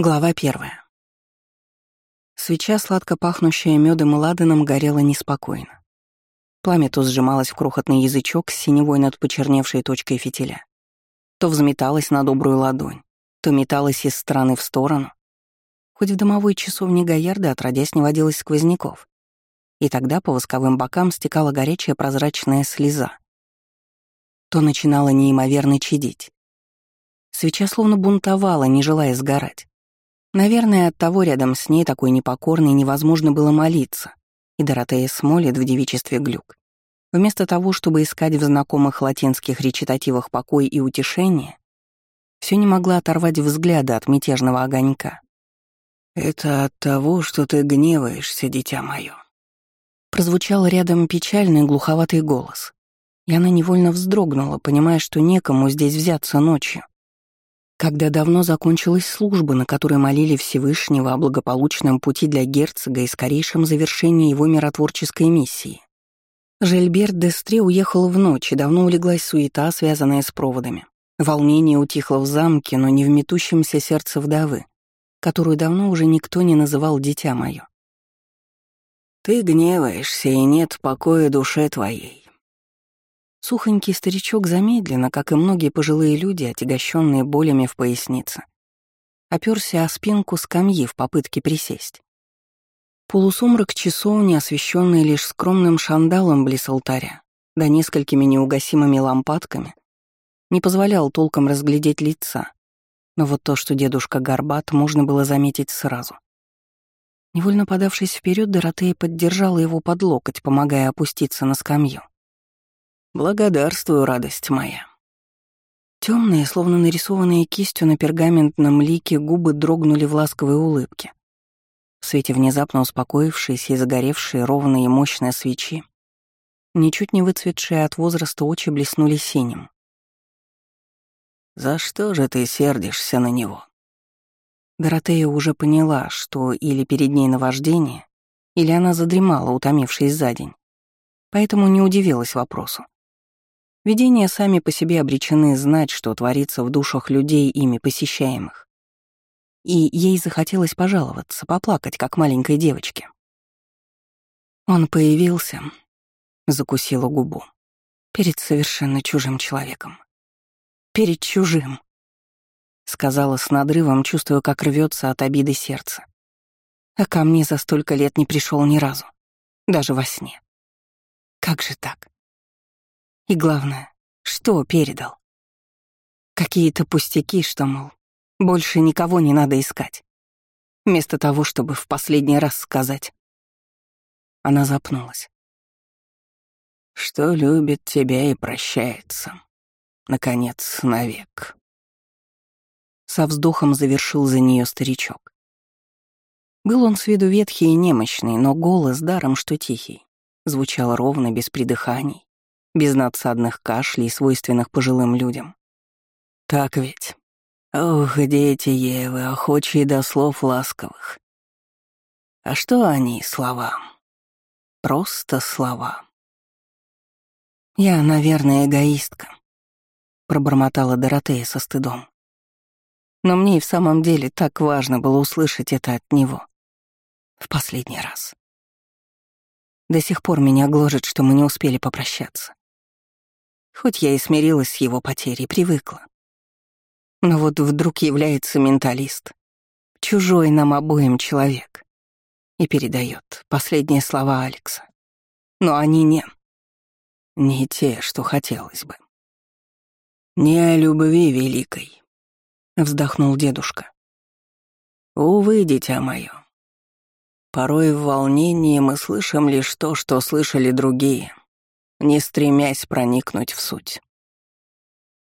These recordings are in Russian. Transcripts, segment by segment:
Глава первая. Свеча, сладко пахнущая медом и ладаном, горела неспокойно. Пламя то сжималось в крохотный язычок с синевой над почерневшей точкой фитиля, то взметалось на добрую ладонь, то металось из стороны в сторону. Хоть в домовой часовне Гаярда отродясь не водилось сквозняков. И тогда по восковым бокам стекала горячая прозрачная слеза. То начинала неимоверно чадить. Свеча словно бунтовала, не желая сгорать. Наверное, от того рядом с ней такой непокорной невозможно было молиться, и Доротея смолит в девичестве глюк. Вместо того, чтобы искать в знакомых латинских речитативах покой и утешение, все не могла оторвать взгляда от мятежного огонька. «Это от того, что ты гневаешься, дитя мое. Прозвучал рядом печальный глуховатый голос, и она невольно вздрогнула, понимая, что некому здесь взяться ночью когда давно закончилась служба, на которой молили Всевышнего о благополучном пути для герцога и скорейшем завершении его миротворческой миссии. Жильберт Дестре уехал в ночь, и давно улеглась суета, связанная с проводами. Волнение утихло в замке, но не в метущемся сердце вдовы, которую давно уже никто не называл «дитя мое». «Ты гневаешься, и нет покоя душе твоей. Сухонький старичок замедленно, как и многие пожилые люди, отягощенные болями в пояснице, оперся о спинку скамьи в попытке присесть. Полусумрак часовни, освещенный лишь скромным шандалом близ алтаря, да несколькими неугасимыми лампадками, не позволял толком разглядеть лица, но вот то, что дедушка горбат, можно было заметить сразу. Невольно подавшись вперед, Доротея поддержала его под локоть, помогая опуститься на скамью. Благодарствую, радость моя. Темные, словно нарисованные кистью на пергаментном лике, губы дрогнули в ласковой улыбке. В свете внезапно успокоившейся и загоревшей ровные и мощные свечи, ничуть не выцветшие от возраста очи блеснули синим. «За что же ты сердишься на него?» Доротея уже поняла, что или перед ней наваждение, или она задремала, утомившись за день. Поэтому не удивилась вопросу. Видения сами по себе обречены знать, что творится в душах людей, ими посещаемых. И ей захотелось пожаловаться, поплакать, как маленькой девочке. Он появился, закусила губу, перед совершенно чужим человеком. Перед чужим, сказала с надрывом, чувствуя, как рвется от обиды сердце. А ко мне за столько лет не пришел ни разу, даже во сне. Как же так? И главное, что передал? Какие-то пустяки, что, мол, больше никого не надо искать. Вместо того, чтобы в последний раз сказать. Она запнулась. Что любит тебя и прощается. Наконец, навек. Со вздохом завершил за нее старичок. Был он с виду ветхий и немощный, но голос даром, что тихий, звучал ровно, без придыханий, без надсадных кашлей, свойственных пожилым людям. Так ведь? Ох, дети Евы, охочие до слов ласковых. А что они, слова? Просто слова. Я, наверное, эгоистка, пробормотала Доротея со стыдом. Но мне и в самом деле так важно было услышать это от него. В последний раз. До сих пор меня гложет, что мы не успели попрощаться. Хоть я и смирилась с его потерей, привыкла. Но вот вдруг является менталист, чужой нам обоим человек, и передает последние слова Алекса. Но они не... Не те, что хотелось бы. «Не о любви великой», — вздохнул дедушка. «Увы, дитя мое. Порой в волнении мы слышим лишь то, что слышали другие, не стремясь проникнуть в суть.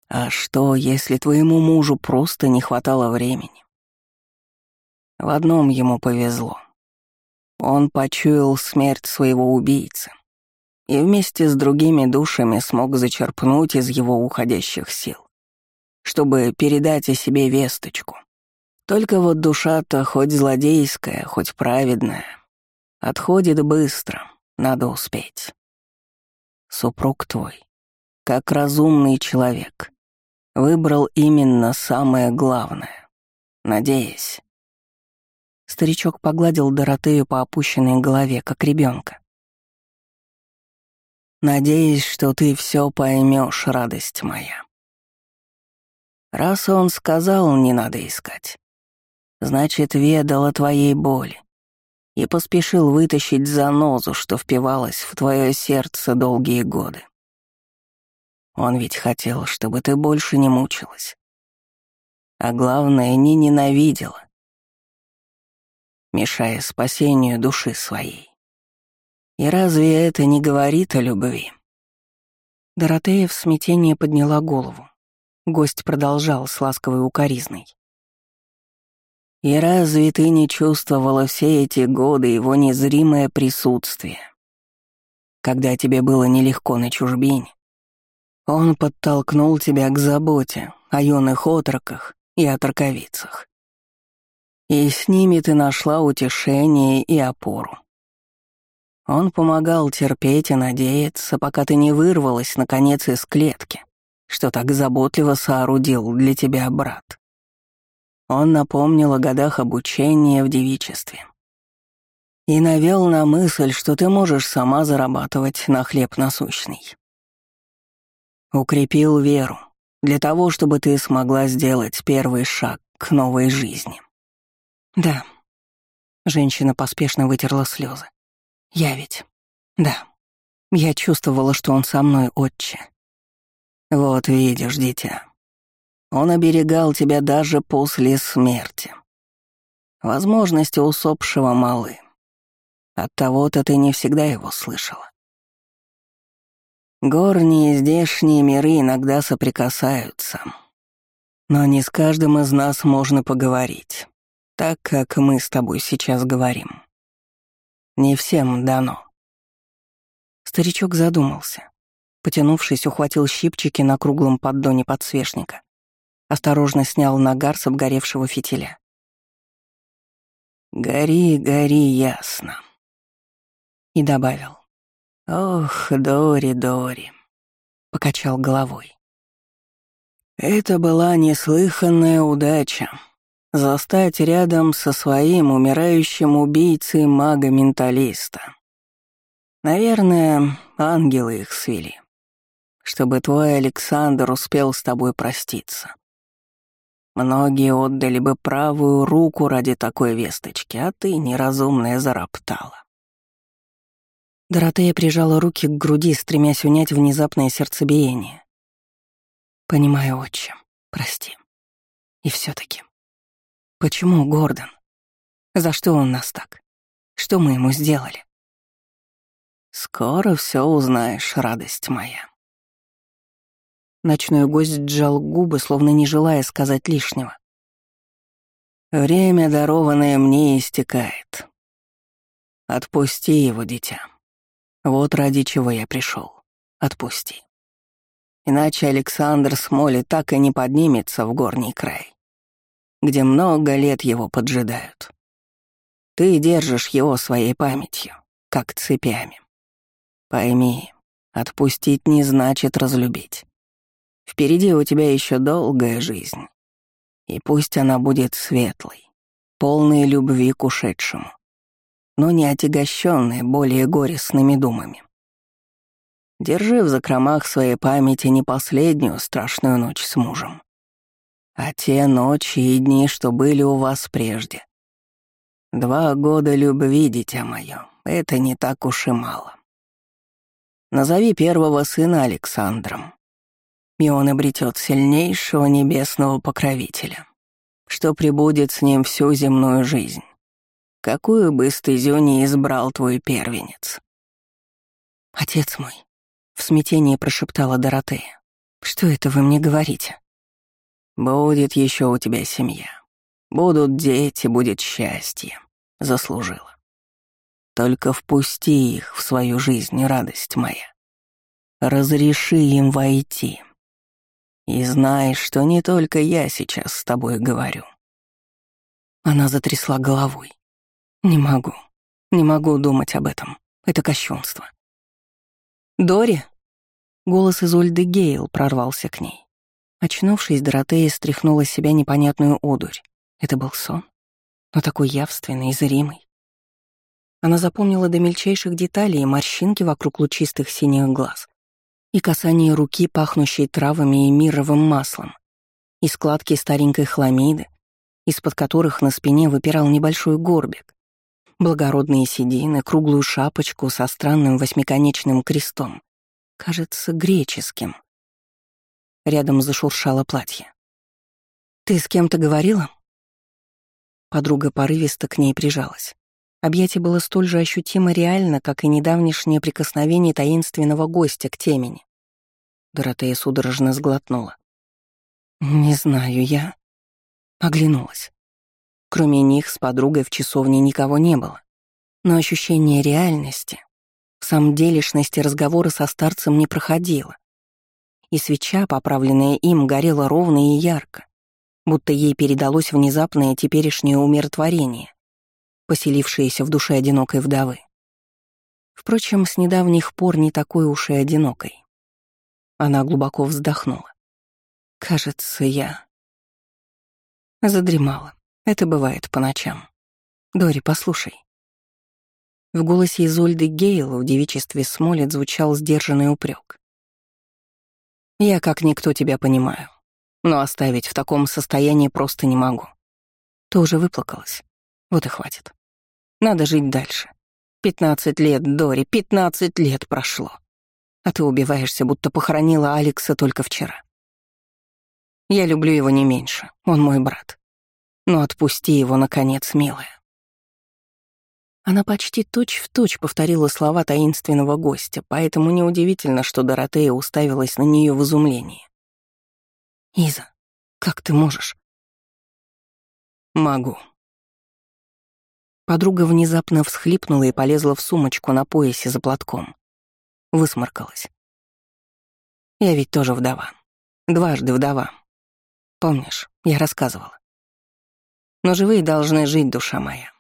А что, если твоему мужу просто не хватало времени? В одном ему повезло. Он почуял смерть своего убийцы и вместе с другими душами смог зачерпнуть из его уходящих сил, чтобы передать о себе весточку. Только вот душа-то хоть злодейская, хоть праведная, отходит быстро, надо успеть супруг твой, как разумный человек, выбрал именно самое главное, надеясь, Старичок погладил Доротею по опущенной голове, как ребенка. «Надеюсь, что ты все поймешь, радость моя. Раз он сказал, не надо искать, значит, ведал о твоей боли и поспешил вытащить занозу, что впивалась в твое сердце долгие годы. Он ведь хотел, чтобы ты больше не мучилась. А главное, не ненавидела, мешая спасению души своей. И разве это не говорит о любви? Доротея в смятении подняла голову. Гость продолжал с ласковой укоризной. «И разве ты не чувствовала все эти годы его незримое присутствие? Когда тебе было нелегко на чужбине, он подтолкнул тебя к заботе о юных отроках и отроковицах. И с ними ты нашла утешение и опору. Он помогал терпеть и надеяться, пока ты не вырвалась, наконец, из клетки, что так заботливо соорудил для тебя брат. Он напомнил о годах обучения в девичестве. И навел на мысль, что ты можешь сама зарабатывать на хлеб насущный. Укрепил веру для того, чтобы ты смогла сделать первый шаг к новой жизни. Да. Женщина поспешно вытерла слезы. Я ведь... Да. Я чувствовала, что он со мной отче. Вот видишь, дитя. Он оберегал тебя даже после смерти. Возможности усопшего малы. Оттого-то ты не всегда его слышала. Горние здешние миры иногда соприкасаются. Но не с каждым из нас можно поговорить, так как мы с тобой сейчас говорим. Не всем дано. Старичок задумался. Потянувшись, ухватил щипчики на круглом поддоне подсвечника. Осторожно снял нагар с обгоревшего фитиля. «Гори, гори ясно». И добавил. «Ох, Дори, Дори», — покачал головой. Это была неслыханная удача — застать рядом со своим умирающим убийцей мага-менталиста. Наверное, ангелы их свели, чтобы твой Александр успел с тобой проститься. Многие отдали бы правую руку ради такой весточки, а ты, неразумная, зароптала. Доротея прижала руки к груди, стремясь унять внезапное сердцебиение. «Понимаю, отчим, прости. И все таки Почему Гордон? За что он нас так? Что мы ему сделали?» «Скоро все узнаешь, радость моя». Ночной гость сжал губы, словно не желая сказать лишнего. «Время, дарованное мне, истекает. Отпусти его, дитя». Вот ради чего я пришел. Отпусти. Иначе Александр Смоли так и не поднимется в горний край, где много лет его поджидают. Ты держишь его своей памятью, как цепями. Пойми, отпустить не значит разлюбить. Впереди у тебя еще долгая жизнь. И пусть она будет светлой, полной любви к ушедшему но не отягощенные более горестными думами. Держи в закромах своей памяти не последнюю страшную ночь с мужем, а те ночи и дни, что были у вас прежде. Два года любви, дитя мое, это не так уж и мало. Назови первого сына Александром, и он обретет сильнейшего небесного покровителя, что прибудет с ним всю земную жизнь. Какую бы стезю не избрал твой первенец?» «Отец мой», — в смятении прошептала Доротея, — «что это вы мне говорите?» «Будет еще у тебя семья. Будут дети, будет счастье. Заслужила. Только впусти их в свою жизнь, радость моя. Разреши им войти. И знай, что не только я сейчас с тобой говорю». Она затрясла головой. Не могу. Не могу думать об этом. Это кощунство. «Дори!» Голос из Ольды Гейл прорвался к ней. Очнувшись, Доротея стряхнула с себя непонятную одурь. Это был сон? но такой явственный и зримый. Она запомнила до мельчайших деталей и морщинки вокруг лучистых синих глаз, и касание руки, пахнущей травами и мировым маслом, и складки старенькой хламиды, из-под которых на спине выпирал небольшой горбик, благородные седины, круглую шапочку со странным восьмиконечным крестом, кажется, греческим. Рядом зашуршало платье. «Ты с кем-то говорила?» Подруга порывисто к ней прижалась. Объятие было столь же ощутимо реально, как и недавнешнее прикосновение таинственного гостя к темени. Доротея судорожно сглотнула. «Не знаю, я...» Оглянулась. Кроме них с подругой в часовне никого не было. Но ощущение реальности, сам делишности разговора со старцем не проходило. И свеча, поправленная им, горела ровно и ярко, будто ей передалось внезапное теперешнее умиротворение, поселившееся в душе одинокой вдовы. Впрочем, с недавних пор не такой уж и одинокой. Она глубоко вздохнула. «Кажется, я...» Задремала. Это бывает по ночам. Дори, послушай. В голосе Изольды Гейла в девичестве Смолет звучал сдержанный упрек. «Я как никто тебя понимаю, но оставить в таком состоянии просто не могу. Ты уже выплакалась. Вот и хватит. Надо жить дальше. Пятнадцать лет, Дори, пятнадцать лет прошло. А ты убиваешься, будто похоронила Алекса только вчера. Я люблю его не меньше, он мой брат. Но отпусти его, наконец, милая. Она почти точь-в-точь точь повторила слова таинственного гостя, поэтому неудивительно, что Доротея уставилась на нее в изумлении. «Иза, как ты можешь?» «Могу». Подруга внезапно всхлипнула и полезла в сумочку на поясе за платком. Высморкалась. «Я ведь тоже вдова. Дважды вдова. Помнишь, я рассказывала. Но живые должны жить, душа моя,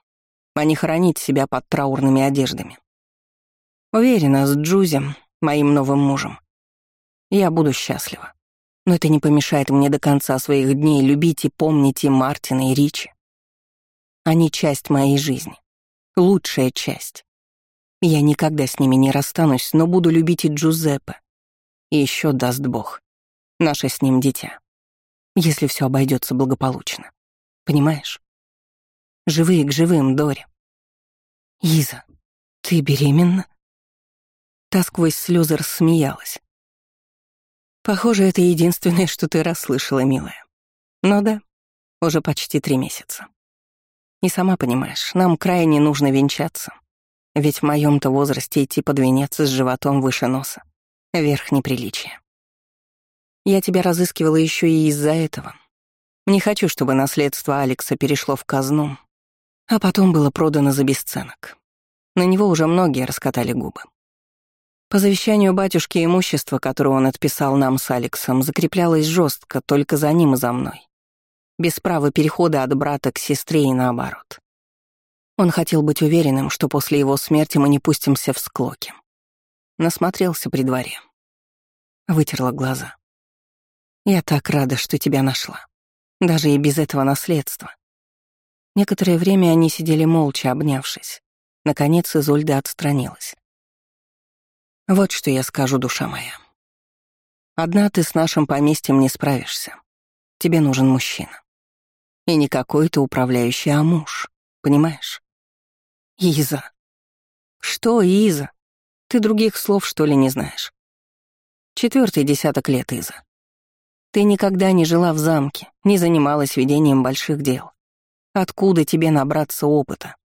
а не хранить себя под траурными одеждами. Уверена, с Джузем, моим новым мужем, я буду счастлива. Но это не помешает мне до конца своих дней любить и помнить и Мартина, и Ричи. Они часть моей жизни. Лучшая часть. Я никогда с ними не расстанусь, но буду любить и Джузеппе. И еще даст Бог. Наше с ним дитя. Если все обойдется благополучно. Понимаешь? Живые к живым, Дори. Иза, ты беременна? Та сквозь слезы рассмеялась. Похоже, это единственное, что ты расслышала, милая. Ну да, уже почти три месяца. И сама понимаешь, нам крайне нужно венчаться. Ведь в моем то возрасте идти под венец с животом выше носа — верх неприличия. Я тебя разыскивала еще и из-за этого. Не хочу, чтобы наследство Алекса перешло в казну, а потом было продано за бесценок. На него уже многие раскатали губы. По завещанию батюшки имущество, которое он отписал нам с Алексом, закреплялось жестко только за ним и за мной. Без права перехода от брата к сестре и наоборот. Он хотел быть уверенным, что после его смерти мы не пустимся в склоки. Насмотрелся при дворе. Вытерла глаза. Я так рада, что тебя нашла. Даже и без этого наследства. Некоторое время они сидели молча, обнявшись. Наконец Изольда отстранилась. «Вот что я скажу, душа моя. Одна ты с нашим поместьем не справишься. Тебе нужен мужчина. И не какой-то управляющий, а муж. Понимаешь? Иза. Что, Иза? Ты других слов, что ли, не знаешь? Четвертый десяток лет, Иза. Ты никогда не жила в замке, не занималась ведением больших дел. Откуда тебе набраться опыта?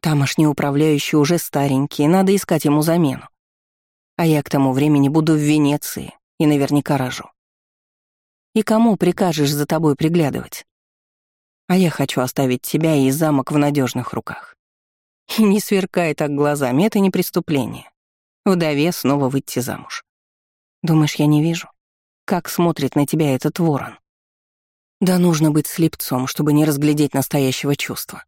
Тамошний управляющий уже старенький, надо искать ему замену. А я к тому времени буду в Венеции и наверняка рожу. И кому прикажешь за тобой приглядывать? А я хочу оставить тебя и замок в надежных руках. Не сверкай так глазами, это не преступление. Вдове снова выйти замуж. Думаешь, я не вижу? как смотрит на тебя этот ворон. Да нужно быть слепцом, чтобы не разглядеть настоящего чувства.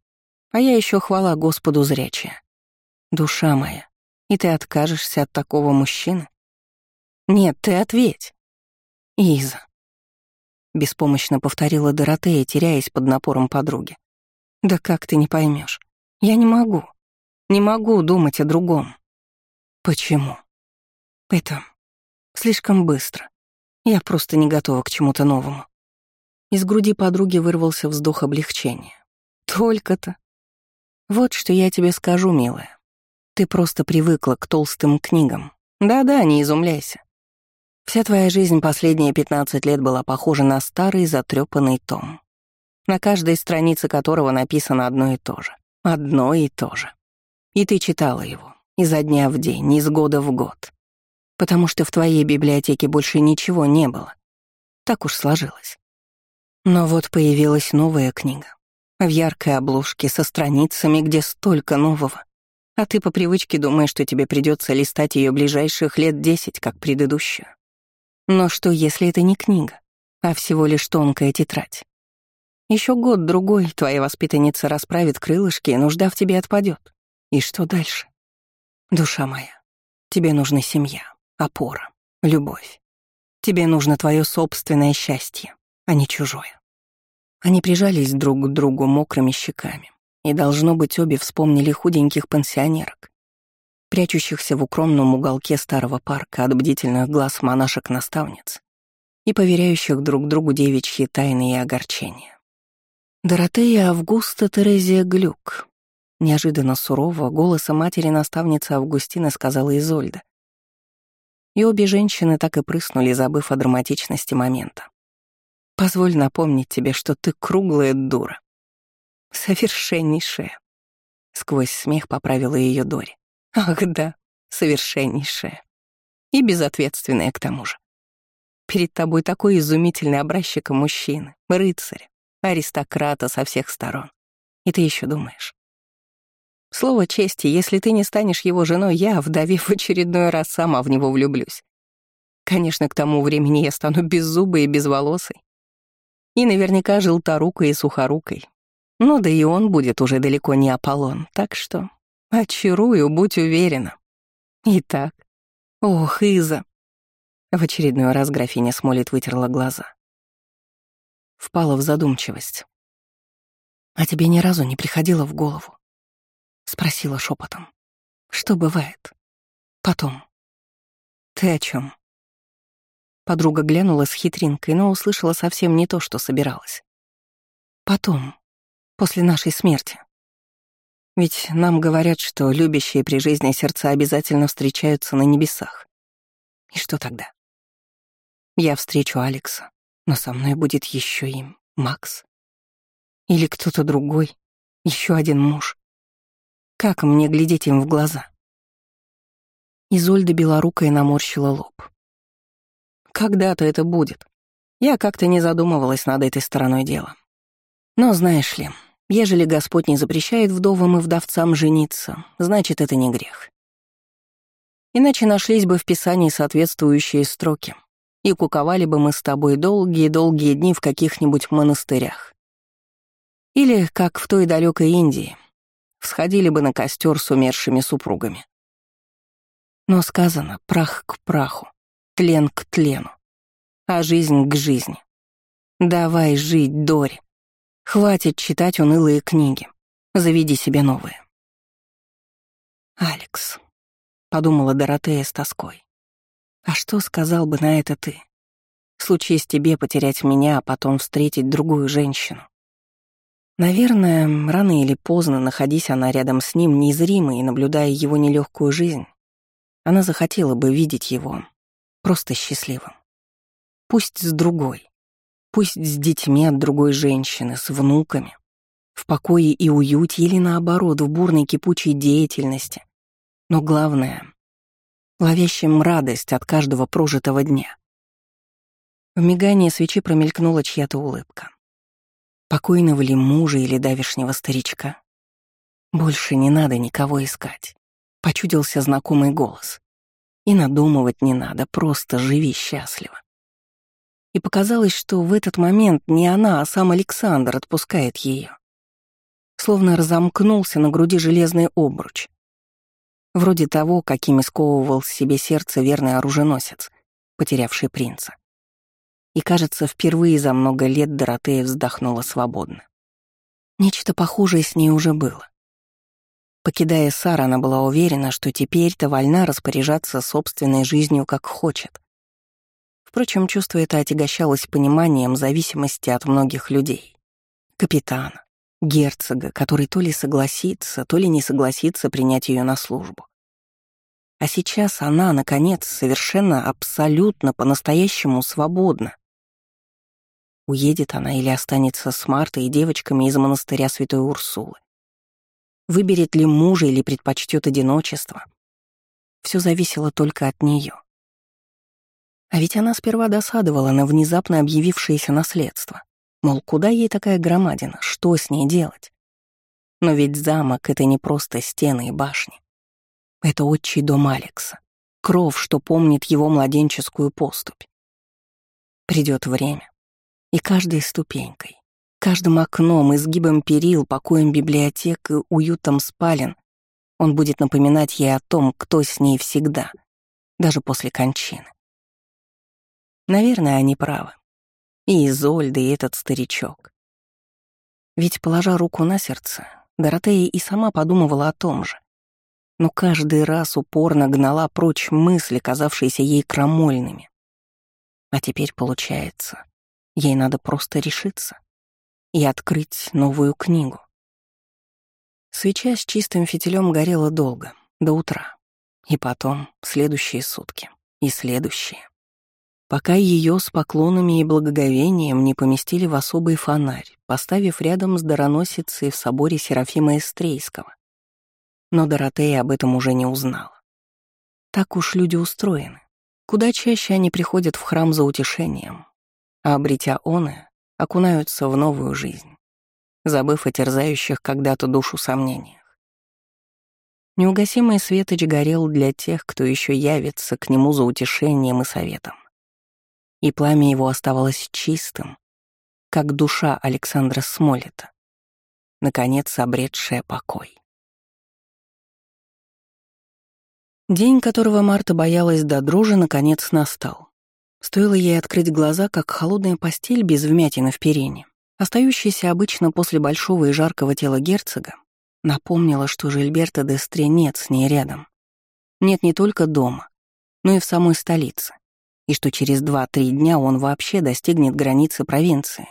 А я еще хвала Господу зрячая. Душа моя, и ты откажешься от такого мужчины? Нет, ты ответь. Иза. Беспомощно повторила Доротея, теряясь под напором подруги. Да как ты не поймешь? Я не могу. Не могу думать о другом. Почему? Это слишком быстро. Я просто не готова к чему-то новому. Из груди подруги вырвался вздох облегчения. Только-то. Вот что я тебе скажу, милая. Ты просто привыкла к толстым книгам. Да-да, не изумляйся. Вся твоя жизнь последние 15 лет была похожа на старый затрёпанный том, на каждой странице которого написано одно и то же. Одно и то же. И ты читала его изо дня в день, из года в год. Потому что в твоей библиотеке больше ничего не было. Так уж сложилось. Но вот появилась новая книга. В яркой обложке, со страницами, где столько нового. А ты по привычке думаешь, что тебе придется листать ее ближайших лет десять, как предыдущую. Но что, если это не книга, а всего лишь тонкая тетрадь? Еще год-другой твоя воспитанница расправит крылышки, и нужда в тебе отпадет. И что дальше? Душа моя, тебе нужна семья, опора, любовь. Тебе нужно твое собственное счастье, а не чужое. Они прижались друг к другу мокрыми щеками, и, должно быть, обе вспомнили худеньких пенсионерок, прячущихся в укромном уголке старого парка от бдительных глаз монашек-наставниц и поверяющих друг другу девичьи тайны и огорчения. Доротея Августа Терезия Глюк. Неожиданно сурово голоса матери-наставницы Августины сказала Изольда. И обе женщины так и прыснули, забыв о драматичности момента. «Позволь напомнить тебе, что ты круглая дура». «Совершеннейшая», — сквозь смех поправила ее Дори. Ах да, совершеннейшая. И безответственная к тому же. Перед тобой такой изумительный образчик мужчины, рыцаря, аристократа со всех сторон. И ты еще думаешь. Слово чести, если ты не станешь его женой, я, вдовев в очередной раз, сама в него влюблюсь. Конечно, к тому времени я стану беззубой и безволосой. И наверняка желторукой и сухорукой. Ну да и он будет уже далеко не Аполлон, так что Очарую, будь уверена. Итак. Ох, Иза. В очередной раз графиня Смолит вытерла глаза. Впала в задумчивость. «А тебе ни разу не приходило в голову?» Спросила шепотом. «Что бывает? Потом?» «Ты о чем? Подруга глянула с хитринкой, но услышала совсем не то, что собиралась. «Потом, после нашей смерти. Ведь нам говорят, что любящие при жизни сердца обязательно встречаются на небесах. И что тогда? Я встречу Алекса, но со мной будет еще им Макс. Или кто-то другой, еще один муж. Как мне глядеть им в глаза? Изольда белорукая наморщила лоб. Когда-то это будет. Я как-то не задумывалась над этой стороной дела. Но знаешь ли, Ежели Господь не запрещает вдовам и вдовцам жениться, значит, это не грех. Иначе нашлись бы в Писании соответствующие строки, и куковали бы мы с тобой долгие-долгие дни в каких-нибудь монастырях. Или, как в той далекой Индии, всходили бы на костер с умершими супругами. Но сказано «прах к праху, тлен к тлену, а жизнь к жизни». Давай жить, Дори. Хватит читать унылые книги. Заведи себе новые. «Алекс», — подумала Доротея с тоской. «А что сказал бы на это ты? Случись тебе потерять меня, а потом встретить другую женщину. Наверное, рано или поздно, находясь она рядом с ним, незримой и наблюдая его нелегкую жизнь, она захотела бы видеть его просто счастливым. Пусть с другой, Пусть с детьми от другой женщины, с внуками. В покое и уюте или наоборот, в бурной кипучей деятельности. Но главное — ловящим радость от каждого прожитого дня. В мигании свечи промелькнула чья-то улыбка. Покойного ли мужа или давишнего старичка? Больше не надо никого искать. Почудился знакомый голос. И надумывать не надо, просто живи счастливо и показалось, что в этот момент не она, а сам Александр отпускает ее. Словно разомкнулся на груди железный обруч. Вроде того, какими сковывал себе сердце верный оруженосец, потерявший принца. И, кажется, впервые за много лет Доротея вздохнула свободно. Нечто похожее с ней уже было. Покидая Сар, она была уверена, что теперь-то вольна распоряжаться собственной жизнью как хочет. Впрочем, чувство это отягощалось пониманием зависимости от многих людей. Капитана, герцога, который то ли согласится, то ли не согласится принять ее на службу. А сейчас она, наконец, совершенно абсолютно по-настоящему свободна. Уедет она или останется с Мартой и девочками из монастыря Святой Урсулы. Выберет ли мужа или предпочтет одиночество. Все зависело только от нее. А ведь она сперва досадовала на внезапно объявившееся наследство. Мол, куда ей такая громадина, что с ней делать? Но ведь замок — это не просто стены и башни. Это отчий дом Алекса, кров, что помнит его младенческую поступь. Придет время, и каждой ступенькой, каждым окном, изгибом перил, покоем библиотек и уютом спален он будет напоминать ей о том, кто с ней всегда, даже после кончины. Наверное, они правы. И Изольда, и этот старичок. Ведь, положа руку на сердце, Доротея и сама подумывала о том же. Но каждый раз упорно гнала прочь мысли, казавшиеся ей крамольными. А теперь получается, Ей надо просто решиться и открыть новую книгу. Свеча с чистым фитилем горела долго, до утра. И потом следующие сутки, и следующие. Пока ее с поклонами и благоговением не поместили в особый фонарь, поставив рядом с дароносицей в соборе Серафима Эстрейского. Но Доротея об этом уже не узнала. Так уж люди устроены. Куда чаще они приходят в храм за утешением, а обретя оны, окунаются в новую жизнь, забыв о терзающих когда-то душу сомнениях. Неугасимый светоч горел для тех, кто еще явится к нему за утешением и советом. И пламя его оставалось чистым, как душа Александра Смолета, наконец обретшая покой. День, которого Марта боялась до дрожи, наконец настал. Стоило ей открыть глаза, как холодная постель без вмятины в перине, остающаяся обычно после большого и жаркого тела герцога, напомнила, что Жильберта де нет с ней рядом. Нет не только дома, но и в самой столице, и что через два-три дня он вообще достигнет границы провинции,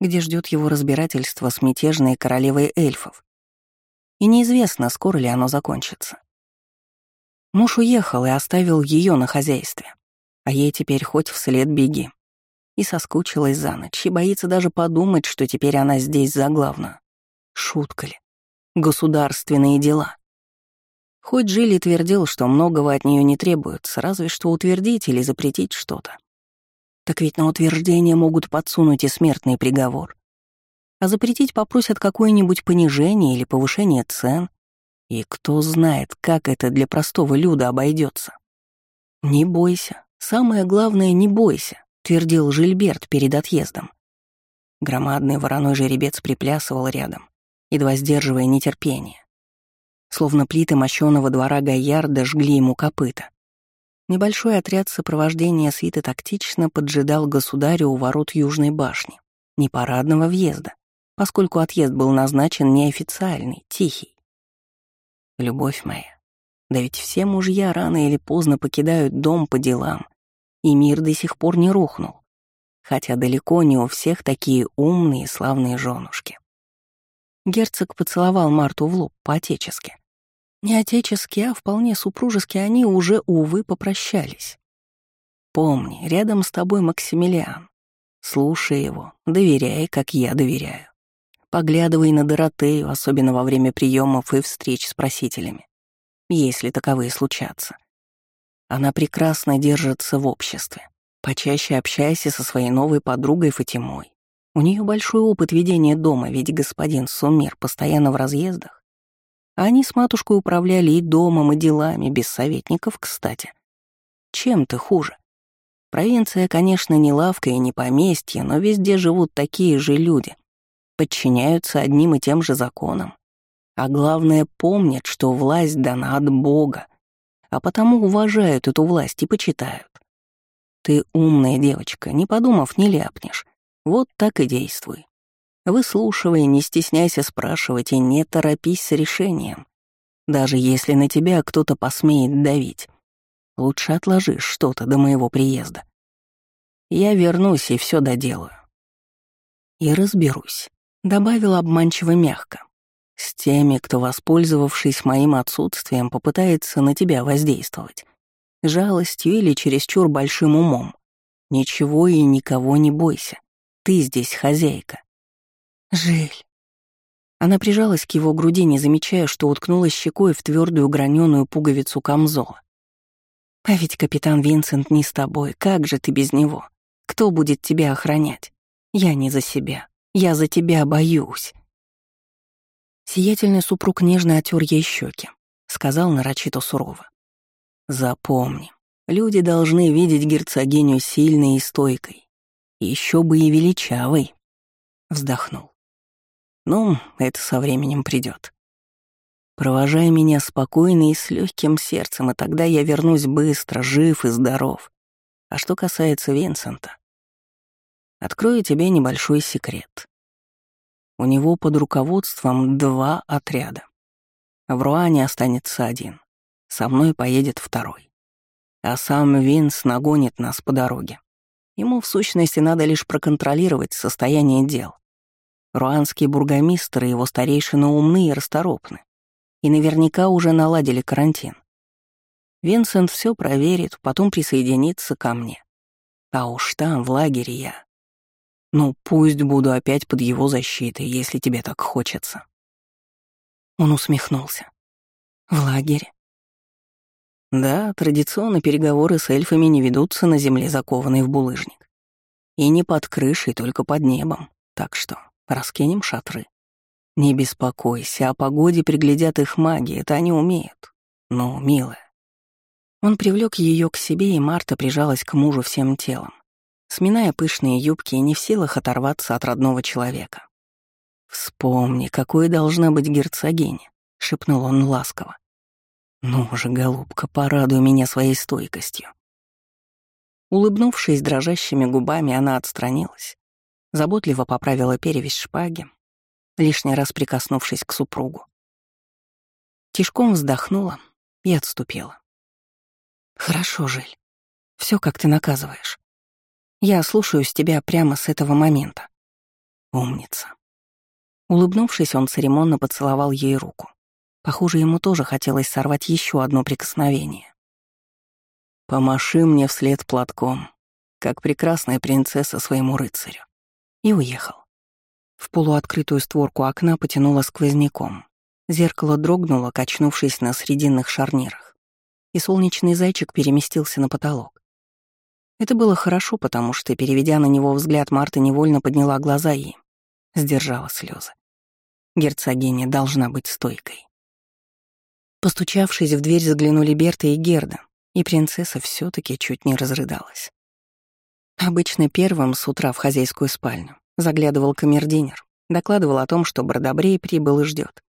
где ждет его разбирательство с мятежной королевой эльфов. И неизвестно, скоро ли оно закончится. Муж уехал и оставил ее на хозяйстве а ей теперь хоть вслед беги. И соскучилась за ночь, и боится даже подумать, что теперь она здесь за главную. Шутка ли? Государственные дела. Хоть Джилли твердил, что многого от нее не требуется, разве что утвердить или запретить что-то. Так ведь на утверждение могут подсунуть и смертный приговор. А запретить попросят какое-нибудь понижение или повышение цен. И кто знает, как это для простого люда обойдется. Не бойся, «Самое главное, не бойся», — твердил Жильберт перед отъездом. Громадный вороной жеребец приплясывал рядом, едва сдерживая нетерпение. Словно плиты мощёного двора Гаярда жгли ему копыта. Небольшой отряд сопровождения свиты тактично поджидал государю у ворот Южной башни, непарадного въезда, поскольку отъезд был назначен неофициальный, тихий. Любовь моя, да ведь все мужья рано или поздно покидают дом по делам, и мир до сих пор не рухнул. Хотя далеко не у всех такие умные и славные женушки. Герцог поцеловал Марту в лоб по-отечески. Не отечески, а вполне супружески они уже, увы, попрощались. Помни, рядом с тобой Максимилиан. Слушай его, доверяй, как я доверяю. Поглядывай на Доротею, особенно во время приемов и встреч с просителями если таковые случатся. Она прекрасно держится в обществе. Почаще общайся со своей новой подругой Фатимой. У нее большой опыт ведения дома, ведь господин Сумир постоянно в разъездах. Они с матушкой управляли и домом, и делами, без советников, кстати. Чем ты хуже? Провинция, конечно, не лавка и не поместье, но везде живут такие же люди. Подчиняются одним и тем же законам. А главное, помнят, что власть дана от Бога, а потому уважают эту власть и почитают. Ты умная девочка, не подумав, не ляпнешь. Вот так и действуй. Выслушивай, не стесняйся спрашивать и не торопись с решением. Даже если на тебя кто-то посмеет давить, лучше отложишь что-то до моего приезда. Я вернусь и все доделаю. И разберусь, добавила обманчиво мягко. С теми, кто, воспользовавшись моим отсутствием, попытается на тебя воздействовать. Жалостью или чересчур большим умом. Ничего и никого не бойся. Ты здесь хозяйка. Жиль. Она прижалась к его груди, не замечая, что уткнулась щекой в твердую граненую пуговицу камзола. А ведь капитан Винсент не с тобой, как же ты без него? Кто будет тебя охранять? Я не за себя. Я за тебя боюсь. Сиятельный супруг нежно отер ей щеки, сказал нарочито сурово. Запомни, люди должны видеть герцогиню сильной и стойкой. Еще бы и величавой. Вздохнул. Ну, это со временем придет. Провожай меня спокойно и с легким сердцем, и тогда я вернусь быстро, жив и здоров. А что касается Винсента, открою тебе небольшой секрет. У него под руководством два отряда. В Руане останется один, со мной поедет второй. А сам Винс нагонит нас по дороге. Ему, в сущности, надо лишь проконтролировать состояние дел. Руанские бургомистры и его старейшины умны и расторопны, и наверняка уже наладили карантин. Винсент все проверит, потом присоединится ко мне. А уж там, в лагере я. Ну, пусть буду опять под его защитой, если тебе так хочется. Он усмехнулся. В лагере? Да, традиционно переговоры с эльфами не ведутся на земле, закованной в булыжник. И не под крышей, только под небом. Так что Раскинем шатры. Не беспокойся, о погоде приглядят их маги, это они умеют. Ну, милая. Он привлек ее к себе, и Марта прижалась к мужу всем телом, сминая пышные юбки и не в силах оторваться от родного человека. «Вспомни, какой должна быть герцогиня», — шепнул он ласково. «Ну же, голубка, порадуй меня своей стойкостью». Улыбнувшись дрожащими губами, она отстранилась заботливо поправила перевязь шпаги, лишний раз прикоснувшись к супругу. Тишком вздохнула и отступила. «Хорошо, Жиль. Все, как ты наказываешь. Я слушаюсь тебя прямо с этого момента. Умница». Улыбнувшись, он церемонно поцеловал ей руку. Похоже, ему тоже хотелось сорвать еще одно прикосновение. «Помаши мне вслед платком, как прекрасная принцесса своему рыцарю и уехал. В полуоткрытую створку окна потянуло сквозняком. Зеркало дрогнуло, качнувшись на срединных шарнирах, и солнечный зайчик переместился на потолок. Это было хорошо, потому что, переведя на него взгляд, Марта невольно подняла глаза и сдержала слезы. Герцогиня должна быть стойкой. Постучавшись в дверь, заглянули Берта и Герда, и принцесса все таки чуть не разрыдалась. Обычно первым с утра в хозяйскую спальню заглядывал камердинер, докладывал о том, что Бродобрей прибыл и ждет.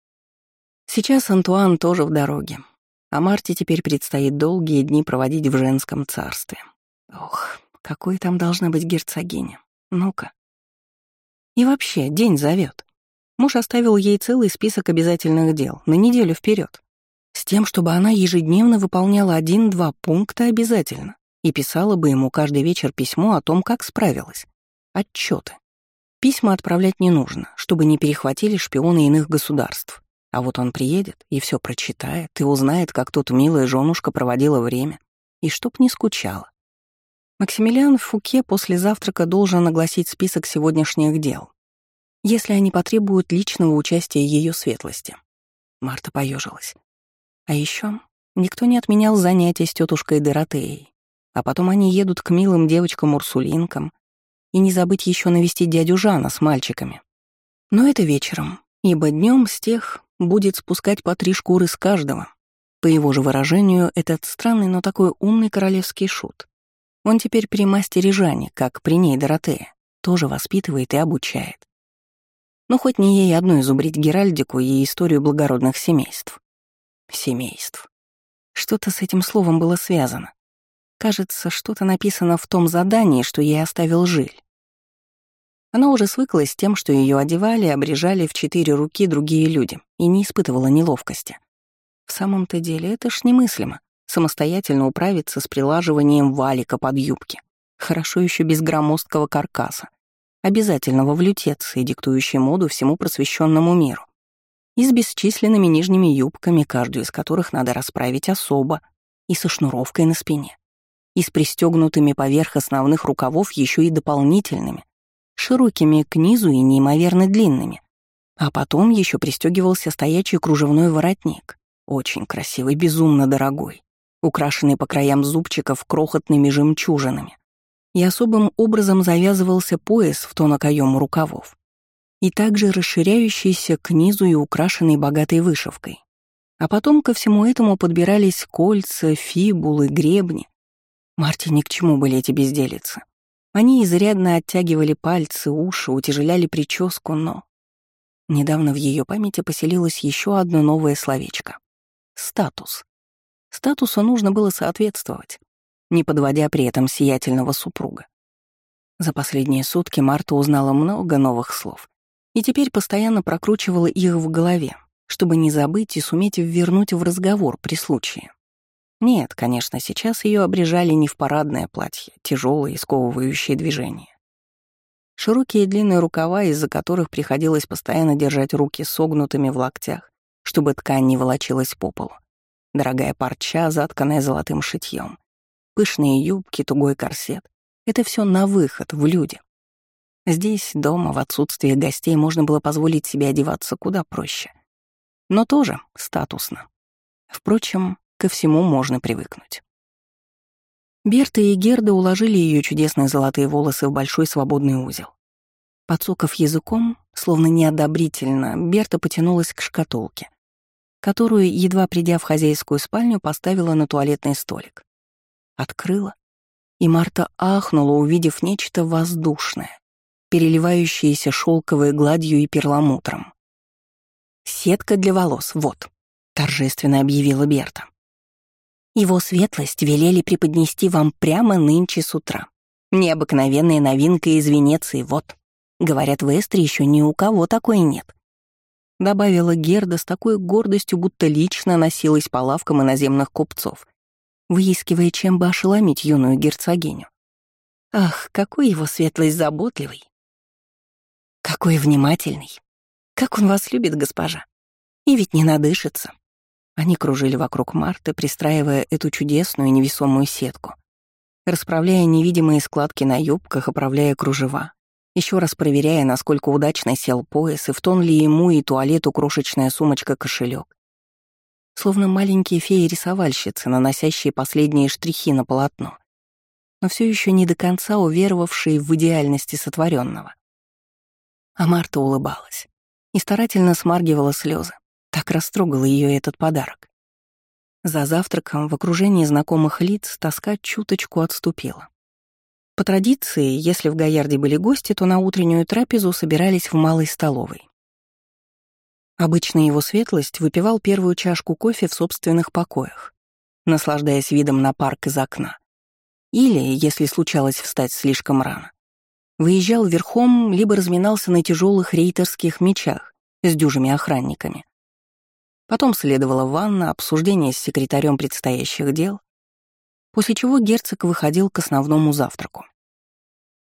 Сейчас Антуан тоже в дороге, а Марте теперь предстоит долгие дни проводить в женском царстве. Ох, какой там должна быть герцогиня. Ну-ка. И вообще, день зовет. Муж оставил ей целый список обязательных дел на неделю вперед, с тем, чтобы она ежедневно выполняла один-два пункта обязательно и писала бы ему каждый вечер письмо о том, как справилась. Отчеты. Письма отправлять не нужно, чтобы не перехватили шпионы иных государств. А вот он приедет и все прочитает, и узнает, как тут милая женушка проводила время, и чтоб не скучала. Максимилиан Фуке после завтрака должен огласить список сегодняшних дел, если они потребуют личного участия ее светлости. Марта поежилась. А еще никто не отменял занятия с тетушкой Доротеей, а потом они едут к милым девочкам-урсулинкам и не забыть еще навестить дядю Жана с мальчиками. Но это вечером, ибо днем с тех будет спускать по три шкуры с каждого. По его же выражению, этот странный, но такой умный королевский шут. Он теперь при мастере Жане, как при ней Доротея, тоже воспитывает и обучает. Но хоть не ей одной зубрить Геральдику и историю благородных семейств. Семейств. Что-то с этим словом было связано. Кажется, что-то написано в том задании, что ей оставил Жиль. Она уже свыклась с тем, что ее одевали и обрежали в четыре руки другие люди, и не испытывала неловкости. В самом-то деле это ж немыслимо — самостоятельно управиться с прилаживанием валика под юбки. Хорошо еще без громоздкого каркаса, обязательного в лютеции, диктующей моду всему просвещенному миру. И с бесчисленными нижними юбками, каждую из которых надо расправить особо, и со шнуровкой на спине и с пристегнутыми поверх основных рукавов еще и дополнительными, широкими к низу и неимоверно длинными. А потом еще пристегивался стоячий кружевной воротник, очень красивый, безумно дорогой, украшенный по краям зубчиков крохотными жемчужинами. И особым образом завязывался пояс в тон окоем рукавов, и также расширяющийся к низу и украшенный богатой вышивкой. А потом ко всему этому подбирались кольца, фибулы, гребни, Марте ни к чему были эти безделицы. Они изрядно оттягивали пальцы, уши, утяжеляли прическу, но... Недавно в ее памяти поселилось еще одно новое словечко — статус. Статусу нужно было соответствовать, не подводя при этом сиятельного супруга. За последние сутки Марта узнала много новых слов и теперь постоянно прокручивала их в голове, чтобы не забыть и суметь вернуть в разговор при случае. Нет, конечно, сейчас ее обрежали не в парадное платье, тяжелые, сковывающие движения. Широкие длинные рукава, из-за которых приходилось постоянно держать руки согнутыми в локтях, чтобы ткань не волочилась по полу. Дорогая парча, затканная золотым шитьем. Пышные юбки, тугой корсет. Это все на выход, в люди. Здесь, дома, в отсутствие гостей, можно было позволить себе одеваться куда проще. Но тоже статусно. Впрочем, Ко всему можно привыкнуть. Берта и Герда уложили ее чудесные золотые волосы в большой свободный узел. Подсоков языком, словно неодобрительно, Берта потянулась к шкатулке, которую, едва придя в хозяйскую спальню, поставила на туалетный столик. Открыла, и Марта ахнула, увидев нечто воздушное, переливающееся шелковой гладью и перламутром. «Сетка для волос, вот», — торжественно объявила Берта. Его светлость велели преподнести вам прямо нынче с утра. Необыкновенная новинка из Венеции, вот. Говорят, в Эстре еще ни у кого такой нет. Добавила Герда с такой гордостью, будто лично носилась по лавкам иноземных купцов, выискивая, чем бы ошеломить юную герцогиню. Ах, какой его светлость заботливый! Какой внимательный! Как он вас любит, госпожа! И ведь не надышится. Они кружили вокруг Марты, пристраивая эту чудесную невесомую сетку, расправляя невидимые складки на юбках, оправляя кружева, еще раз проверяя, насколько удачно сел пояс и в тон ли ему и туалету крошечная сумочка-кошелек. Словно маленькие феи-рисовальщицы, наносящие последние штрихи на полотно, но все еще не до конца уверовавшие в идеальности сотворенного. А Марта улыбалась и старательно смаргивала слезы, так растрогал ее этот подарок. За завтраком в окружении знакомых лиц тоска чуточку отступила. По традиции, если в Гаярде были гости, то на утреннюю трапезу собирались в малой столовой. Обычно его светлость выпивал первую чашку кофе в собственных покоях, наслаждаясь видом на парк из окна. Или, если случалось встать слишком рано, выезжал верхом либо разминался на тяжелых рейтерских мечах с дюжими охранниками. Потом следовала ванна, обсуждение с секретарем предстоящих дел, после чего герцог выходил к основному завтраку.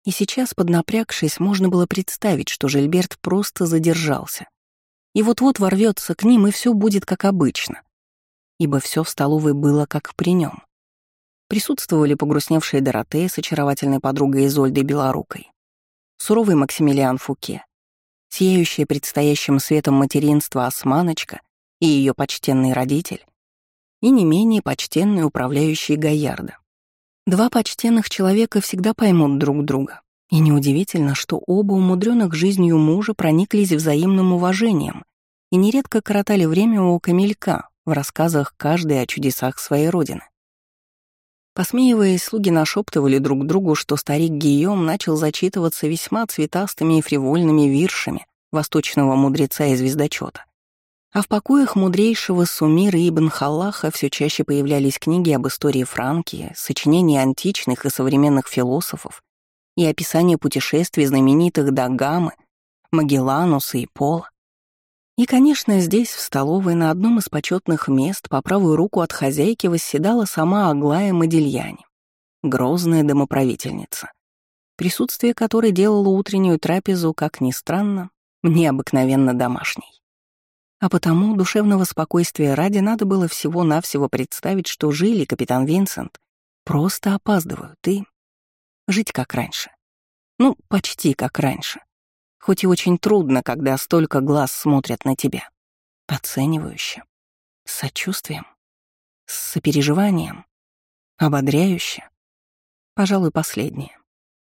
И сейчас, поднапрягшись, можно было представить, что Жильберт просто задержался. И вот-вот ворвется к ним, и все будет как обычно. Ибо все в столовой было как при нем. Присутствовали погрустневшая Доротея с очаровательной подругой Изольдой Белорукой, суровый Максимилиан Фуке, сияющая предстоящим светом материнства Османочка и ее почтенный родитель, и не менее почтенный управляющий Гаярда. Два почтенных человека всегда поймут друг друга, и неудивительно, что оба умудренных жизнью мужа прониклись взаимным уважением и нередко коротали время у камелька в рассказах каждой о чудесах своей родины. Посмеиваясь, слуги нашептывали друг другу, что старик Гийом начал зачитываться весьма цветастыми и фривольными виршами восточного мудреца и звездочета. А в покоях мудрейшего Сумира ибн Халлаха все чаще появлялись книги об истории Франкии, сочинения античных и современных философов и описание путешествий знаменитых до Гаммы, Магеллануса и Пола. И, конечно, здесь, в столовой, на одном из почетных мест по правую руку от хозяйки восседала сама Аглая Модильяне, грозная домоправительница, присутствие которой делало утреннюю трапезу, как ни странно, необыкновенно домашней. А потому душевного спокойствия ради надо было всего-навсего представить, что жили капитан Винсент, просто опаздывают и жить как раньше. Ну, почти как раньше. Хоть и очень трудно, когда столько глаз смотрят на тебя. Оценивающе. С сочувствием. С сопереживанием. Ободряюще. Пожалуй, последнее.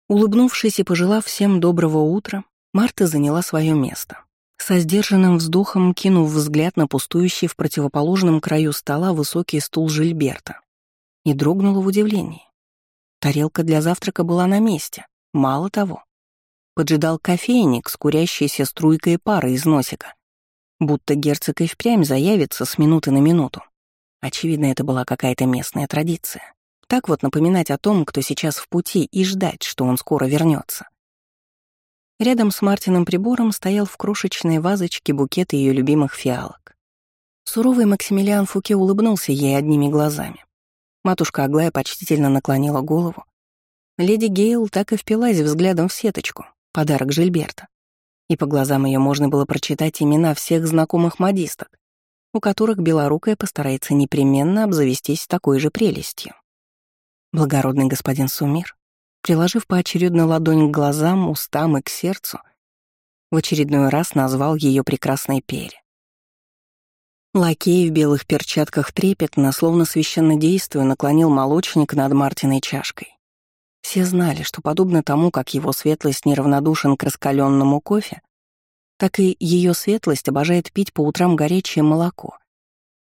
Улыбнувшись и пожелав всем доброго утра, Марта заняла свое место. Со сдержанным вздохом кинув взгляд на пустующий в противоположном краю стола высокий стул Жильберта. И дрогнула в удивлении. Тарелка для завтрака была на месте. Мало того. Поджидал кофейник с курящейся струйкой пары из носика. Будто герцог и впрямь заявится с минуты на минуту. Очевидно, это была какая-то местная традиция. Так вот напоминать о том, кто сейчас в пути, и ждать, что он скоро вернется. Рядом с Мартином прибором стоял в крошечной вазочке букет ее любимых фиалок. Суровый Максимилиан Фуке улыбнулся ей одними глазами. Матушка Аглая почтительно наклонила голову. Леди Гейл так и впилась взглядом в сеточку, подарок Жильберта. И по глазам ее можно было прочитать имена всех знакомых модисток, у которых белорукая постарается непременно обзавестись такой же прелестью. Благородный господин Сумир, приложив поочередно ладонь к глазам, устам и к сердцу, в очередной раз назвал ее прекрасной пере. Лакей в белых перчатках трепетно, словно священнодействуя, наклонил молочник над Мартиной чашкой. Все знали, что подобно тому, как его светлость неравнодушен к раскаленному кофе, так и ее светлость обожает пить по утрам горячее молоко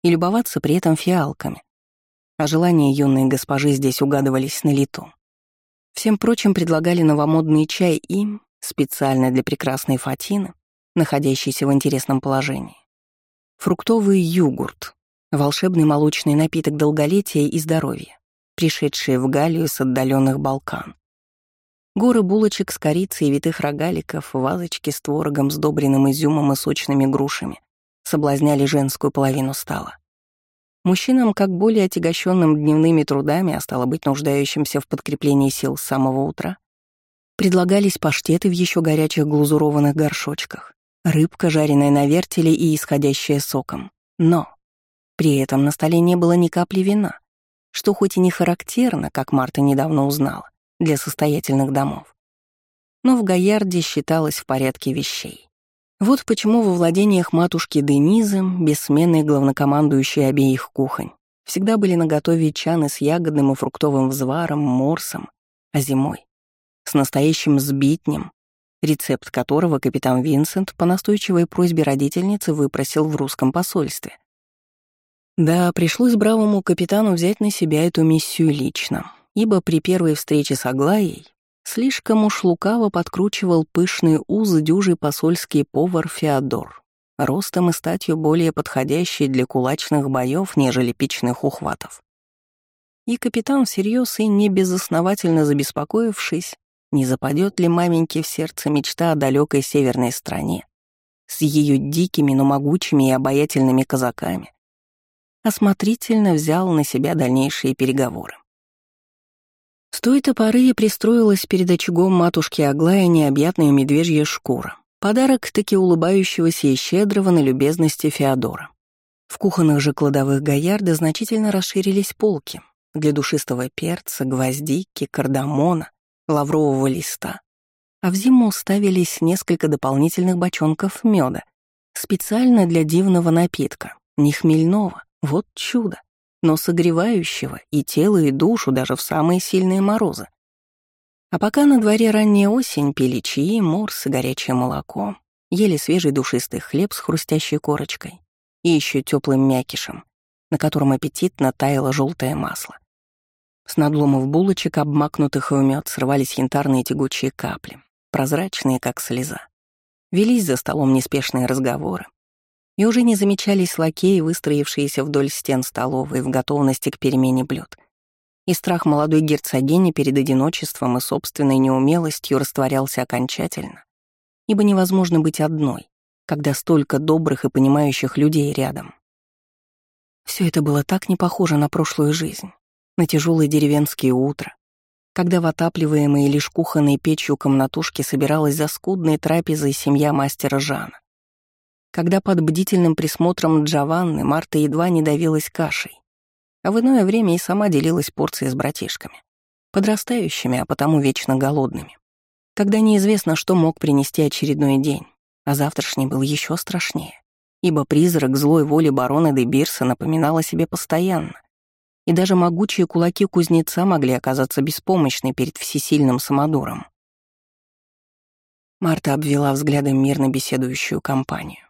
и любоваться при этом фиалками. А желания юной госпожи здесь угадывались на лету. Всем прочим предлагали новомодный чай им, специально для прекрасной Фатины, находящейся в интересном положении. Фруктовый йогурт, волшебный молочный напиток долголетия и здоровья, пришедшие в Галию с отдаленных Балкан. Горы булочек с корицей и витых рогаликов, вазочки с творогом, сдобренным изюмом и сочными грушами соблазняли женскую половину стола. Мужчинам, как более отягощенным дневными трудами, а стало быть нуждающимся в подкреплении сил с самого утра, предлагались паштеты в еще горячих глазурованных горшочках, рыбка, жареная на вертеле и исходящая соком. Но при этом на столе не было ни капли вина, что хоть и не характерно, как Марта недавно узнала, для состоятельных домов, но в Гаярде считалось в порядке вещей. Вот почему во владениях матушки Денизы, бессменной главнокомандующей обеих кухонь, всегда были наготове чаны с ягодным и фруктовым взваром, морсом, а зимой — с настоящим сбитнем, рецепт которого капитан Винсент по настойчивой просьбе родительницы выпросил в русском посольстве. Да, пришлось бравому капитану взять на себя эту миссию лично, ибо при первой встрече с Аглаей слишком уж лукаво подкручивал пышный уз дюжий посольский повар Феодор, ростом и статью более подходящий для кулачных боев, нежели пичных ухватов. И капитан всерьез и не безосновательно забеспокоившись, не западет ли маменьке в сердце мечта о далекой северной стране с ее дикими, но могучими и обаятельными казаками? Осмотрительно взял на себя дальнейшие переговоры. С той-то поры и пристроилась перед очагом матушки Аглая необъятная медвежья шкура, подарок таки улыбающегося и щедрого на любезности Феодора. В кухонных же кладовых Гаярда значительно расширились полки. Для душистого перца, гвоздики, кардамона, лаврового листа, а в зиму ставились несколько дополнительных бочонков меда, специально для дивного напитка, не хмельного, вот чудо, но согревающего и тело, и душу даже в самые сильные морозы. А пока на дворе ранняя осень пили чаи, морс и горячее молоко, ели свежий душистый хлеб с хрустящей корочкой и еще теплым мякишем, на котором аппетитно таяло желтое масло. С надломов булочек, обмакнутых в мед, срывались янтарные тягучие капли, прозрачные, как слеза. Велись за столом неспешные разговоры. И уже не замечались лакеи, выстроившиеся вдоль стен столовой в готовности к перемене блюд. и страх молодой герцогини перед одиночеством и собственной неумелостью растворялся окончательно, ибо невозможно быть одной, когда столько добрых и понимающих людей рядом. Все это было так не похоже на прошлую жизнь, на тяжелые деревенские утра, когда в отапливаемой лишь кухонной печью комнатушке собиралась за скудной трапезой семья мастера Жана. Когда под бдительным присмотром Джованны Марта едва не давилась кашей, а в иное время и сама делилась порцией с братишками, подрастающими, а потому вечно голодными. Когда неизвестно, что мог принести очередной день, а завтрашний был еще страшнее, ибо призрак злой воли барона де Бирса напоминал о себе постоянно, и даже могучие кулаки кузнеца могли оказаться беспомощны перед всесильным самодуром. Марта обвела взглядом мирно беседующую компанию.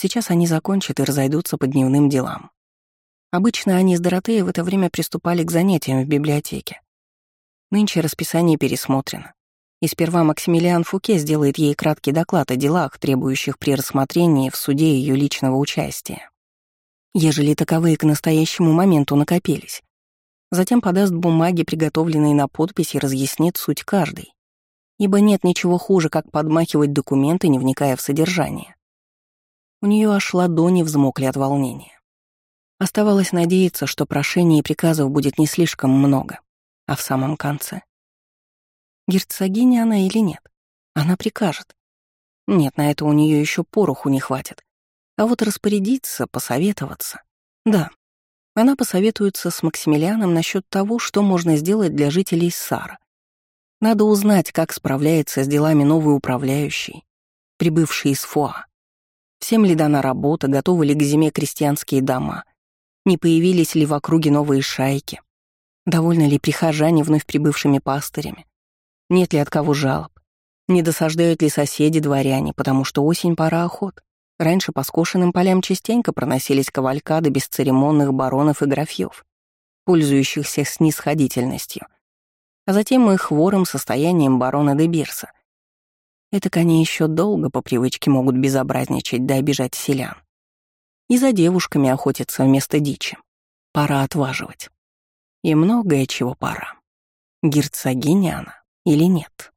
Сейчас они закончат и разойдутся по дневным делам. Обычно они с Доротеей в это время приступали к занятиям в библиотеке. Нынче расписание пересмотрено. И сперва Максимилиан Фуке сделает ей краткий доклад о делах, требующих при рассмотрении в суде ее личного участия ежели таковые к настоящему моменту накопились. Затем подаст бумаги, приготовленные на подпись, и разъяснит суть каждой. Ибо нет ничего хуже, как подмахивать документы, не вникая в содержание. У нее аж ладони взмокли от волнения. Оставалось надеяться, что прошений и приказов будет не слишком много, а в самом конце. Герцогиня она или нет? Она прикажет. Нет, на это у нее еще пороху не хватит. А вот распорядиться, посоветоваться. Да, она посоветуется с Максимилианом насчет того, что можно сделать для жителей Сара. Надо узнать, как справляется с делами новый управляющий, прибывший из Фуа. Всем ли дана работа, готовы ли к зиме крестьянские дома, не появились ли в округе новые шайки, довольны ли прихожане вновь прибывшими пастырями, нет ли от кого жалоб, не досаждают ли соседи-дворяне, потому что осень — пора охот. Раньше по скошенным полям частенько проносились кавалькады бесцеремонных баронов и графьев, пользующихся снисходительностью, а затем и хворым состоянием барона де Бирса. Это они еще долго по привычке могут безобразничать да обижать селян. И за девушками охотиться вместо дичи. Пора отваживать. И многое чего пора. Герцогиня она или нет?